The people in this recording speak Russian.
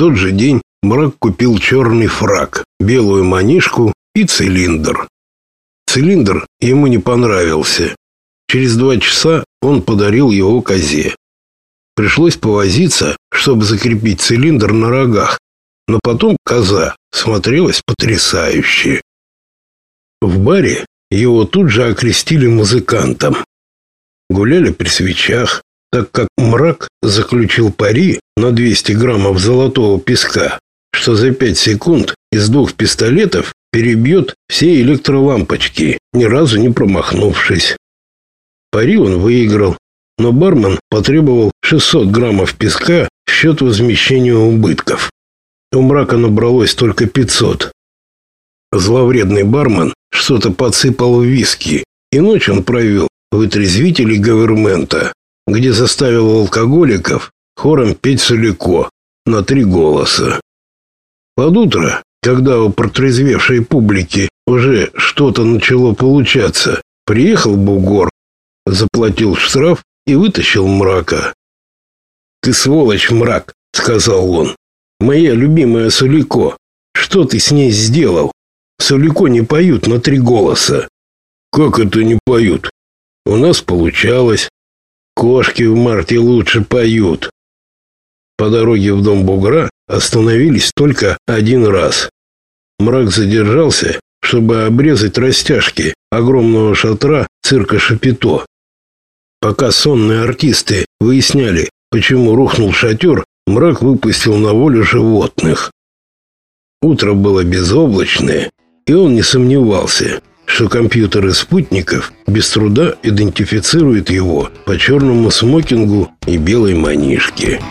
тот же день Мрак купил черный фрак, белую манишку и цилиндр. Цилиндр ему не понравился. Через два часа он подарил его козе. Пришлось повозиться, чтобы закрепить цилиндр на рогах, но потом коза смотрелась потрясающе. В баре его тут же окрестили музыкантом. Гуляли при свечах, так как мрак заключил пари на 200 граммов золотого песка, что за 5 секунд из двух пистолетов перебьет все электролампочки, ни разу не промахнувшись. Пари он выиграл, но бармен потребовал 600 граммов песка в счет возмещения убытков. У мрака набралось только 500. Зловредный бармен что-то подсыпал в виски, и ночь он провел в отрезвителе гавермента, где заставил алкоголиков хором петь солико на три голоса. Под утро, когда у протрезвевшей публики уже что-то начало получаться, приехал бугор заплатил штраф и вытащил мрака. «Ты сволочь, мрак!» — сказал он. «Моя любимая Сулико, что ты с ней сделал? Сулико не поют на три голоса». «Как это не поют? У нас получалось. Кошки в марте лучше поют». По дороге в дом бугра остановились только один раз. Мрак задержался, чтобы обрезать растяжки огромного шатра цирка Шапито. Пока сонные артисты выясняли, почему рухнул шатер, мрак выпустил на волю животных. Утро было безоблачное, и он не сомневался, что компьютеры спутников без труда идентифицируют его по черному смокингу и белой манишке.